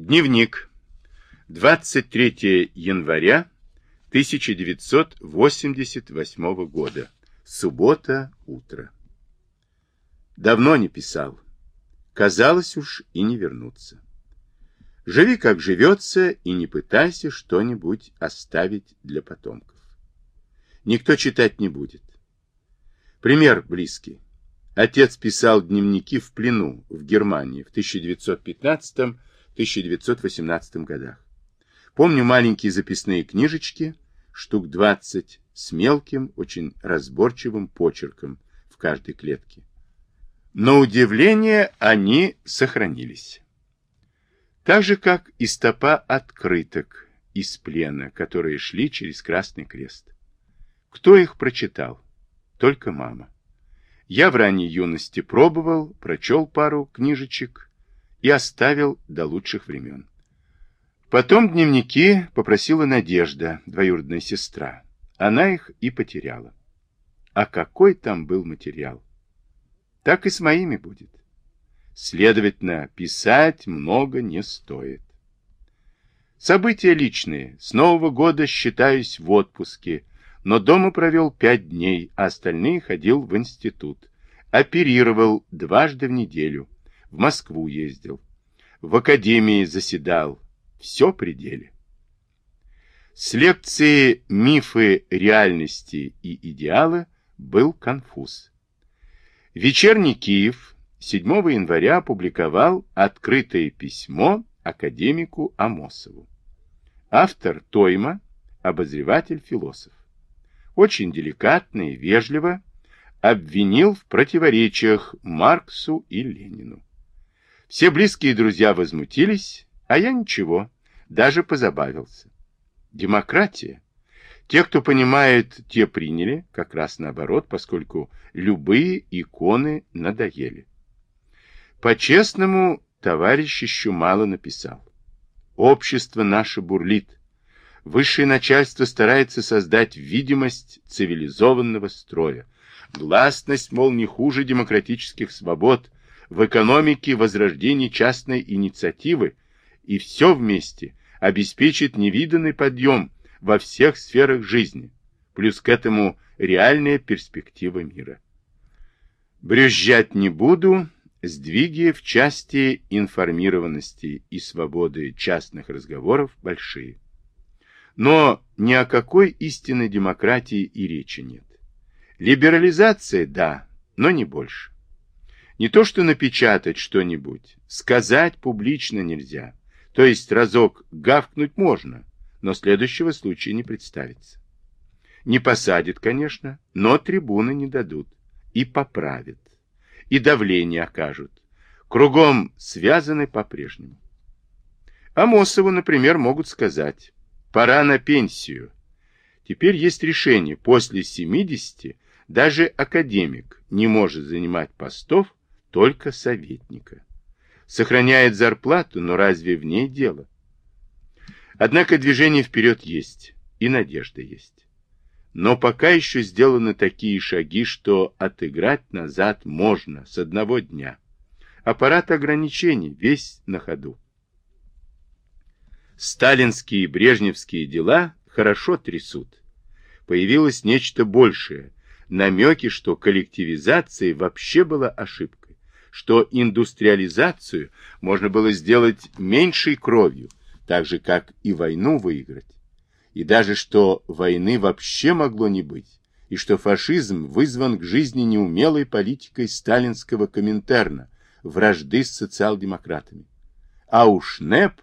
Дневник. 23 января 1988 года. Суббота, утро. Давно не писал. Казалось уж и не вернуться. Живи, как живется, и не пытайся что-нибудь оставить для потомков. Никто читать не будет. Пример близкий. Отец писал дневники в плену в Германии в 1915-1918 годах. Помню маленькие записные книжечки, штук 20, с мелким, очень разборчивым почерком в каждой клетке. На удивление они сохранились. Так же, как и стопа открыток из плена, которые шли через Красный Крест. Кто их прочитал? Только мама. Я в ранней юности пробовал, прочел пару книжечек и оставил до лучших времен. Потом дневники попросила Надежда, двоюродная сестра. Она их и потеряла. А какой там был материал? Так и с моими будет. Следовательно, писать много не стоит. События личные. С Нового года считаюсь в отпуске, но дома провел пять дней, а остальные ходил в институт. Оперировал дважды в неделю. В Москву ездил. В академии заседал. Все при деле. С лекции «Мифы реальности и идеала» был конфуз. Вечерний Киев 7 января опубликовал открытое письмо академику Амосову. Автор Тойма, обозреватель-философ очень деликатно и вежливо обвинил в противоречиях Марксу и Ленину. Все близкие друзья возмутились, а я ничего, даже позабавился. Демократия. Те, кто понимает, те приняли, как раз наоборот, поскольку любые иконы надоели. По-честному, товарищ еще мало написал. Общество наше бурлит. Высшее начальство старается создать видимость цивилизованного строя. Гласность, мол, не хуже демократических свобод, в экономике возрождение частной инициативы, и все вместе обеспечит невиданный подъем во всех сферах жизни, плюс к этому реальная перспектива мира. Брюзжать не буду, сдвиги в части информированности и свободы частных разговоров большие. Но ни о какой истинной демократии и речи нет. Либерализация – да, но не больше. Не то, что напечатать что-нибудь, сказать публично нельзя. То есть разок гавкнуть можно, но следующего случая не представится. Не посадят, конечно, но трибуны не дадут. И поправят. И давление окажут. Кругом связаны по-прежнему. Амосову, например, могут сказать Пора на пенсию. Теперь есть решение. После 70 даже академик не может занимать постов, только советника. Сохраняет зарплату, но разве в ней дело? Однако движение вперед есть, и надежда есть. Но пока еще сделаны такие шаги, что отыграть назад можно с одного дня. Аппарат ограничений весь на ходу. Сталинские и брежневские дела хорошо трясут. Появилось нечто большее, намеки, что коллективизация вообще была ошибкой, что индустриализацию можно было сделать меньшей кровью, так же, как и войну выиграть. И даже что войны вообще могло не быть, и что фашизм вызван к жизни неумелой политикой сталинского Коминтерна, вражды с социал-демократами. А уж НЭП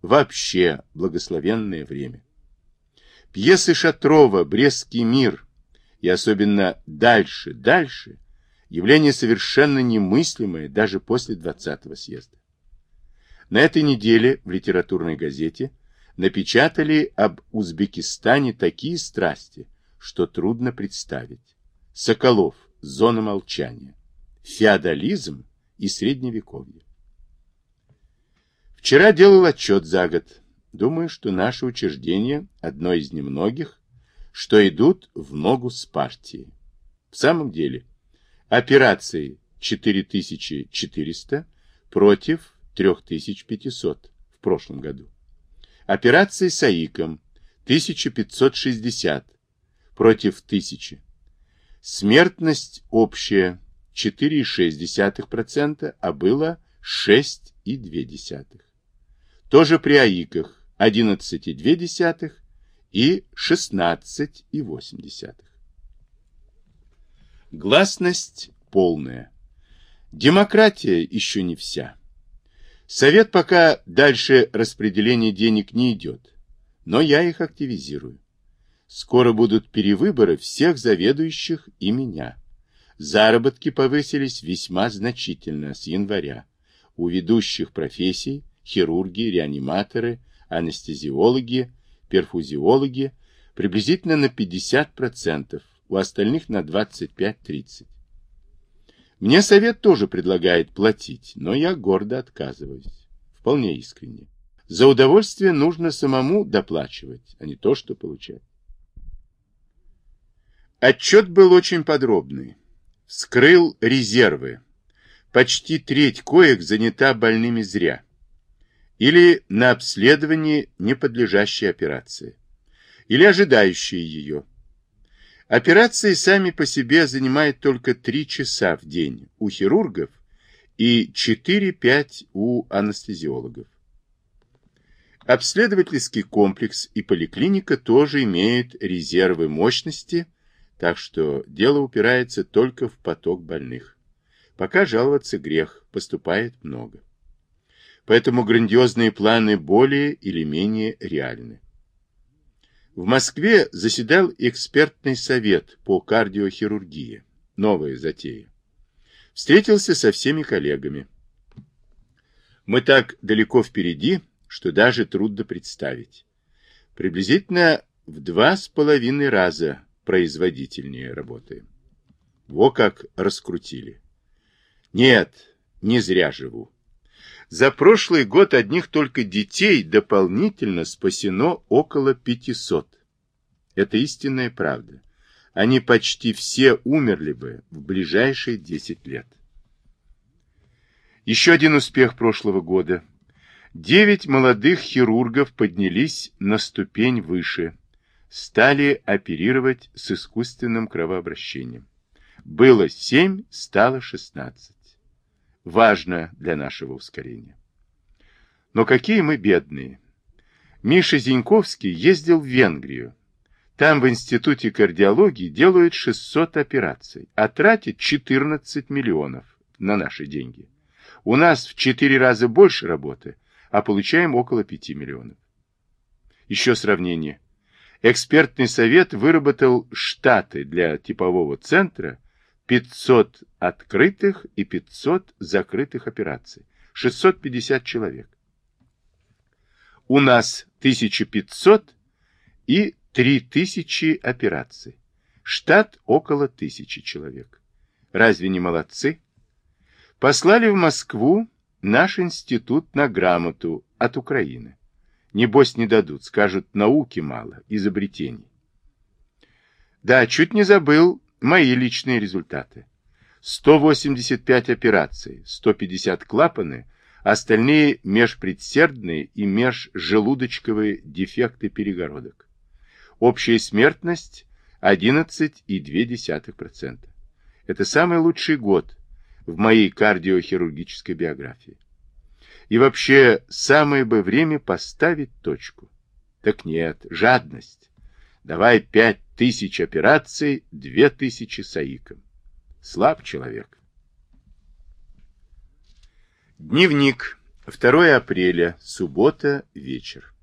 вообще благословенное время. Пьесы Шатрова «Брестский мир» и особенно «Дальше, дальше» явление совершенно немыслимое даже после 20-го съезда. На этой неделе в литературной газете напечатали об Узбекистане такие страсти, что трудно представить. Соколов, зона молчания, феодализм и средневековье. Вчера делал отчет за год. Думаю, что наше учреждение одно из немногих, что идут в ногу с партией. В самом деле, операции 4400 против 3500 в прошлом году. Операции с АИКом 1560 против 1000. Смертность общая 4,6%, а было 6,2%. Тоже при АИКах 11,2% и 16,8%. Гласность полная. Демократия еще не вся. Совет пока дальше распределения денег не идет, но я их активизирую. Скоро будут перевыборы всех заведующих и меня. Заработки повысились весьма значительно с января. У ведущих профессий – хирурги, реаниматоры, анестезиологи, перфузиологи – приблизительно на 50%, у остальных на 25-30%. Мне совет тоже предлагает платить, но я гордо отказываюсь. Вполне искренне. За удовольствие нужно самому доплачивать, а не то, что получать. Отчет был очень подробный. Вскрыл резервы. Почти треть коек занята больными зря. Или на обследование не подлежащей операции. Или ожидающие ее. Операции сами по себе занимают только 3 часа в день у хирургов и 4-5 у анестезиологов. Обследовательский комплекс и поликлиника тоже имеют резервы мощности, так что дело упирается только в поток больных. Пока жаловаться грех, поступает много. Поэтому грандиозные планы более или менее реальны. В Москве заседал экспертный совет по кардиохирургии. Новая затея. Встретился со всеми коллегами. Мы так далеко впереди, что даже трудно представить. Приблизительно в два с половиной раза производительнее работаем. Во как раскрутили. Нет, не зря живу. За прошлый год одних только детей дополнительно спасено около 500. Это истинная правда. Они почти все умерли бы в ближайшие 10 лет. Еще один успех прошлого года. Девять молодых хирургов поднялись на ступень выше, стали оперировать с искусственным кровообращением. Было семь, стало шестнадцать важно для нашего ускорения. Но какие мы бедные. Миша Зиньковский ездил в Венгрию. Там в Институте кардиологии делают 600 операций, а тратят 14 миллионов на наши деньги. У нас в 4 раза больше работы, а получаем около 5 миллионов. Еще сравнение. Экспертный совет выработал штаты для типового центра 500 открытых и 500 закрытых операций. 650 человек. У нас 1500 и 3000 операций. Штат около 1000 человек. Разве не молодцы? Послали в Москву наш институт на грамоту от Украины. Небось не дадут, скажут, науки мало, изобретений. Да, чуть не забыл, Мои личные результаты. 185 операций, 150 клапаны, остальные межпредсердные и межжелудочковые дефекты перегородок. Общая смертность 11,2%. Это самый лучший год в моей кардиохирургической биографии. И вообще, самое бы время поставить точку. Так нет, жадность. Давай пять тысяч операций, две тысячи саиком. Слаб человек. Дневник. 2 апреля. Суббота. Вечер.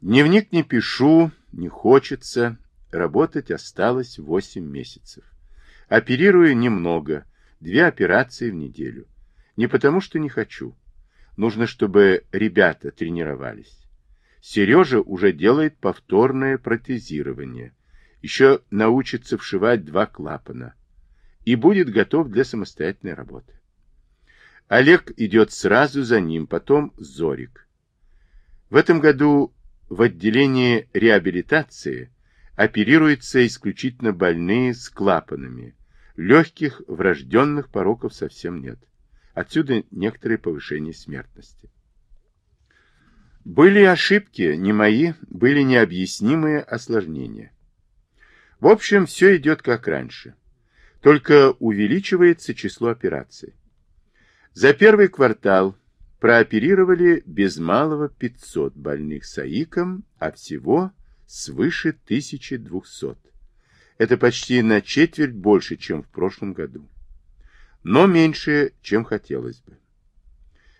Дневник не пишу, не хочется. Работать осталось 8 месяцев. Оперирую немного. Две операции в неделю. Не потому, что не хочу. Нужно, чтобы ребята тренировались. Сережа уже делает повторное протезирование. Еще научится вшивать два клапана. И будет готов для самостоятельной работы. Олег идет сразу за ним, потом Зорик. В этом году в отделении реабилитации оперируются исключительно больные с клапанами. Легких врожденных пороков совсем нет. Отсюда некоторое повышение смертности. Были ошибки, не мои, были необъяснимые осложнения. В общем, все идет как раньше. Только увеличивается число операций. За первый квартал прооперировали без малого 500 больных с АИКом, а всего свыше 1200. Это почти на четверть больше, чем в прошлом году. Но меньше, чем хотелось бы.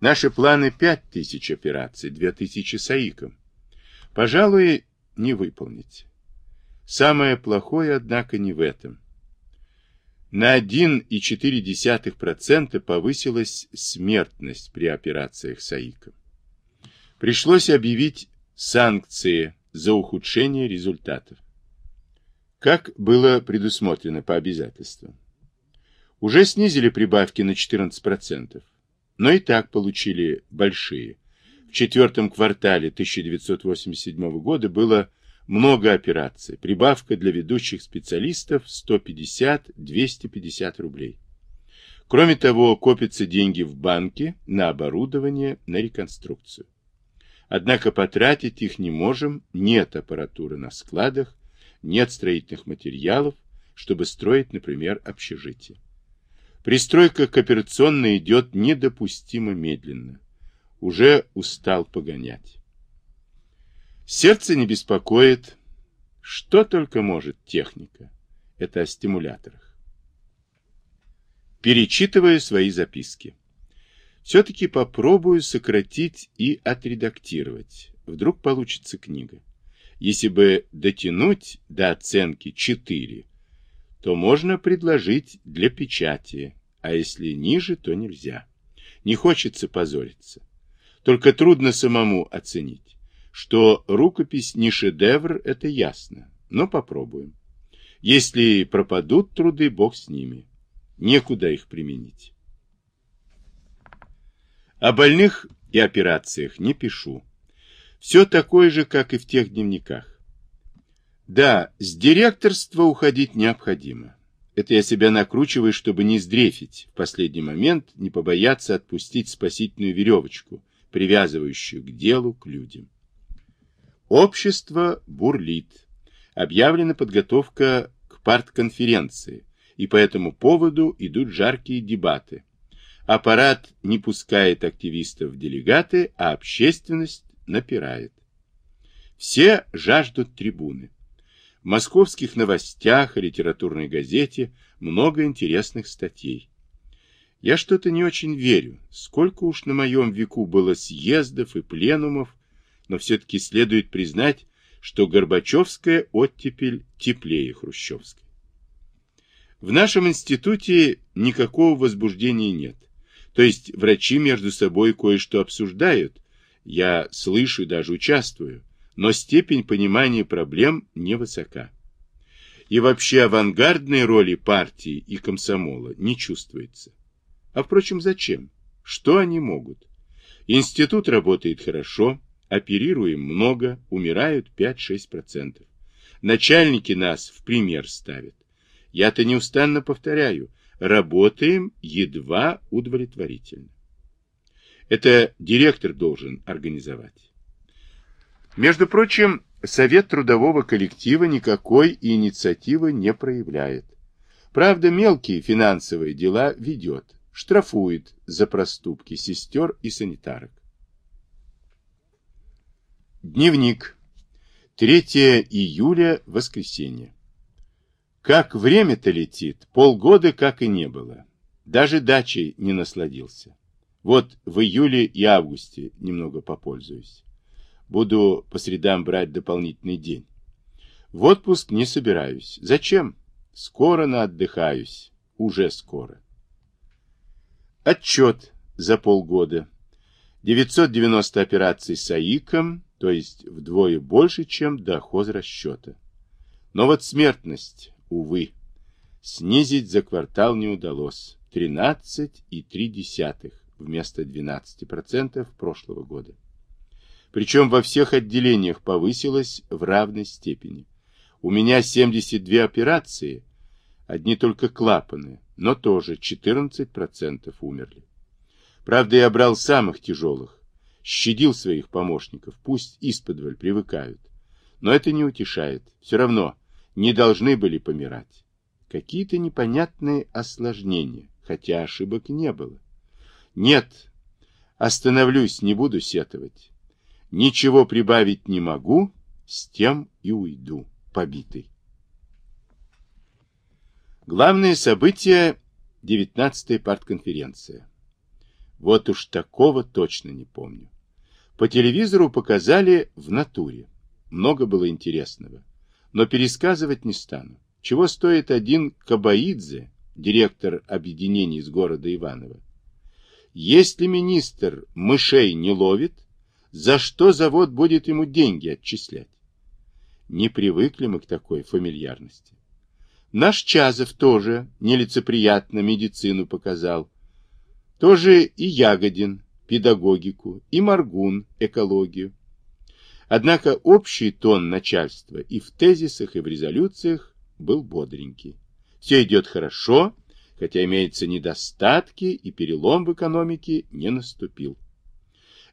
Наши планы 5000 операций, 2000 с АИКом. Пожалуй, не выполнить. Самое плохое, однако, не в этом. На 1,4% повысилась смертность при операциях с АИКом. Пришлось объявить санкции за ухудшение результатов. Как было предусмотрено по обязательствам. Уже снизили прибавки на 14%, но и так получили большие. В четвертом квартале 1987 года было много операций. Прибавка для ведущих специалистов 150-250 рублей. Кроме того, копятся деньги в банке на оборудование, на реконструкцию. Однако потратить их не можем, нет аппаратуры на складах, нет строительных материалов, чтобы строить, например, общежитие. Пристройка к операционной идет недопустимо медленно. Уже устал погонять. Сердце не беспокоит. Что только может техника. Это о стимуляторах. Перечитываю свои записки. Все-таки попробую сократить и отредактировать. Вдруг получится книга. Если бы дотянуть до оценки 4, то можно предложить для печати, а если ниже, то нельзя. Не хочется позориться. Только трудно самому оценить. Что рукопись не шедевр, это ясно, но попробуем. Если пропадут труды, бог с ними. Некуда их применить. О больных и операциях не пишу. Все такое же, как и в тех дневниках. Да, с директорства уходить необходимо. Это я себя накручиваю, чтобы не сдрефить в последний момент, не побояться отпустить спасительную веревочку, привязывающую к делу, к людям. Общество бурлит. Объявлена подготовка к партконференции, и по этому поводу идут жаркие дебаты. Аппарат не пускает активистов в делегаты, а общественность напирает. Все жаждут трибуны. Московских новостях и литературной газете много интересных статей. Я что-то не очень верю, сколько уж на моем веку было съездов и пленумов, но все-таки следует признать, что Горбачевская оттепель теплее Хрущевской. В нашем институте никакого возбуждения нет. То есть врачи между собой кое-что обсуждают, я слышу и даже участвую, но степень понимания проблем невысока. И вообще авангардной роли партии и комсомола не чувствуется. А впрочем, зачем? Что они могут? Институт работает хорошо, Оперируем много, умирают 5-6%. Начальники нас в пример ставят. Я-то неустанно повторяю, работаем едва удовлетворительно. Это директор должен организовать. Между прочим, Совет трудового коллектива никакой инициативы не проявляет. Правда, мелкие финансовые дела ведет, штрафует за проступки сестер и санитарок. Дневник. 3 июля, воскресенье. Как время-то летит, полгода как и не было. Даже дачей не насладился. Вот в июле и августе немного попользуюсь. Буду по средам брать дополнительный день. В отпуск не собираюсь. Зачем? Скоро наотдыхаюсь. Уже скоро. Отчет за полгода. 990 операций с АИКом, то есть вдвое больше, чем до хозрасчета. Но вот смертность, увы, снизить за квартал не удалось. 13,3 вместо 12% прошлого года. Причем во всех отделениях повысилось в равной степени. У меня 72 операции, одни только клапаны, но тоже 14% умерли. Правда, я брал самых тяжелых, щадил своих помощников, пусть исподволь привыкают. Но это не утешает. Все равно не должны были помирать. Какие-то непонятные осложнения, хотя ошибок не было. Нет, остановлюсь, не буду сетовать. Ничего прибавить не могу, с тем и уйду, побитый. Главное событие – 19-я партконференция. Вот уж такого точно не помню. По телевизору показали в натуре. Много было интересного. Но пересказывать не стану. Чего стоит один Кабаидзе, директор объединений с города Иваново? Если министр мышей не ловит, за что завод будет ему деньги отчислять? Не привыкли мы к такой фамильярности. Наш Чазов тоже нелицеприятно медицину показал. Тоже и Ягодин педагогику, и Маргун экологию. Однако общий тон начальства и в тезисах, и в резолюциях был бодренький. Все идет хорошо, хотя имеются недостатки, и перелом в экономике не наступил.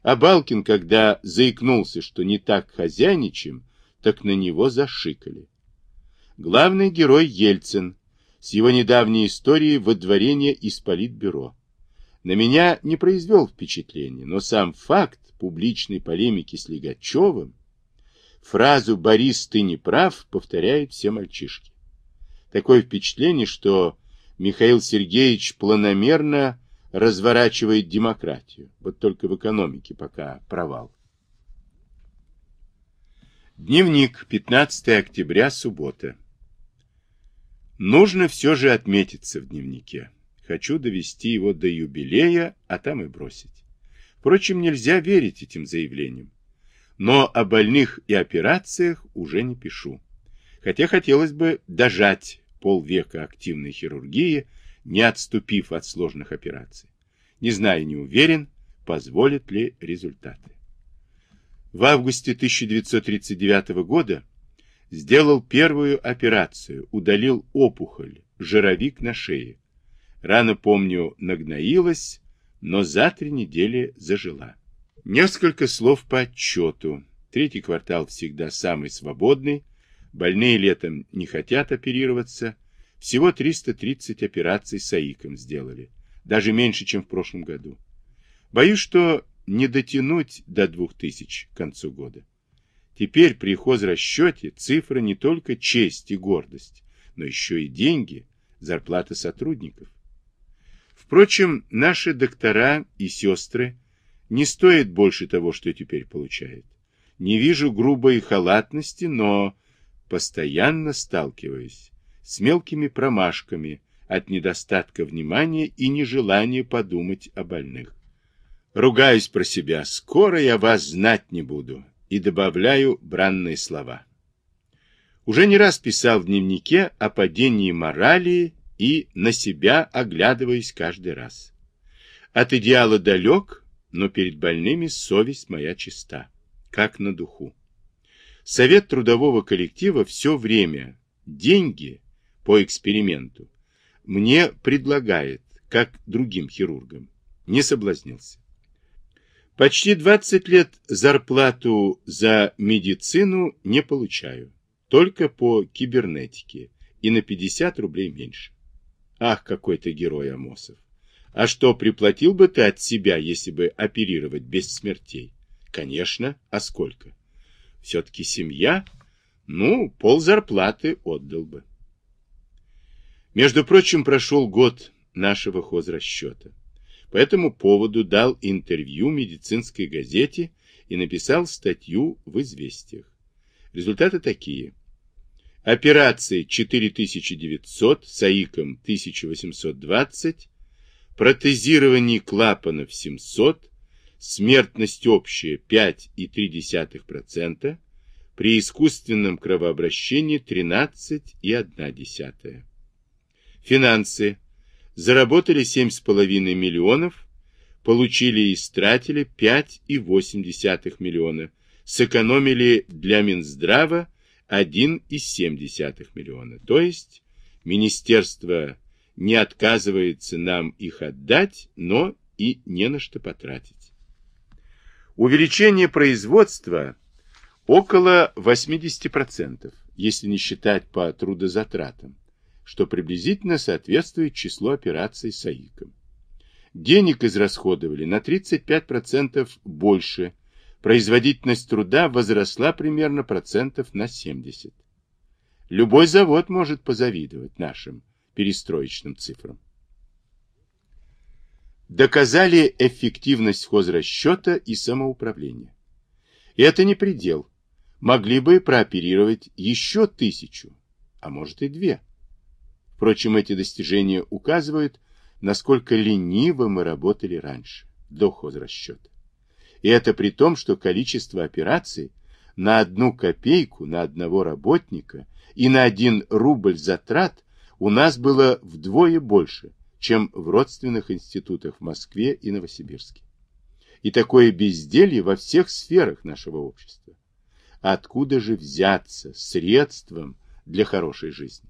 А Балкин, когда заикнулся, что не так хозяйничаем, так на него зашикали. Главный герой Ельцин с его недавней историей выдворения из политбюро. На меня не произвел впечатления, но сам факт публичной полемики с Лигачевым фразу «Борис, ты не прав» повторяют все мальчишки. Такое впечатление, что Михаил Сергеевич планомерно разворачивает демократию. Вот только в экономике пока провал. Дневник, 15 октября, суббота. Нужно все же отметиться в дневнике. Хочу довести его до юбилея, а там и бросить. Впрочем, нельзя верить этим заявлениям. Но о больных и операциях уже не пишу. Хотя хотелось бы дожать полвека активной хирургии, не отступив от сложных операций. Не знаю, не уверен, позволят ли результаты. В августе 1939 года сделал первую операцию, удалил опухоль, жировик на шее. Рана, помню, нагноилась, но за три недели зажила. Несколько слов по отчету. Третий квартал всегда самый свободный. Больные летом не хотят оперироваться. Всего 330 операций с АИКом сделали. Даже меньше, чем в прошлом году. Боюсь, что не дотянуть до 2000 к концу года. Теперь при хозрасчете цифра не только честь и гордость, но еще и деньги, зарплата сотрудников. Впрочем, наши доктора и сестры не стоят больше того, что теперь получают. Не вижу грубой халатности, но постоянно сталкиваюсь с мелкими промашками от недостатка внимания и нежелания подумать о больных. Ругаюсь про себя, скоро я вас знать не буду, и добавляю бранные слова. Уже не раз писал в дневнике о падении морали и на себя оглядываюсь каждый раз. От идеала далек, но перед больными совесть моя чиста, как на духу. Совет трудового коллектива все время деньги по эксперименту мне предлагает, как другим хирургам. Не соблазнился. Почти 20 лет зарплату за медицину не получаю, только по кибернетике и на 50 рублей меньше. Ах, какой ты герой, Амосов. А что, приплатил бы ты от себя, если бы оперировать без смертей? Конечно, а сколько? Все-таки семья? Ну, пол зарплаты отдал бы. Между прочим, прошел год нашего хозрасчета. По этому поводу дал интервью медицинской газете и написал статью в «Известиях». Результаты такие – Операции 4900, с АИКом 1820, протезирование клапанов 700, смертность общая 5,3%, при искусственном кровообращении 13,1%. Финансы. Заработали 7,5 миллионов, получили и истратили 5,8 миллиона, сэкономили для Минздрава 1,7 миллиона. То есть министерство не отказывается нам их отдать, но и не на что потратить. Увеличение производства около 80%, если не считать по трудозатратам, что приблизительно соответствует числу операций с АИКом. Денег израсходовали на 35% больше, производительность труда возросла примерно процентов на 70. Любой завод может позавидовать нашим перестроечным цифрам. Доказали эффективность хозрасчета и самоуправления. И это не предел. Могли бы прооперировать еще тысячу, а может и две. Впрочем, эти достижения указывают, насколько лениво мы работали раньше, до хозрасчета. И это при том, что количество операций на одну копейку на одного работника и на один рубль затрат у нас было вдвое больше, чем в родственных институтах в Москве и Новосибирске. И такое безделье во всех сферах нашего общества. Откуда же взяться средством для хорошей жизни?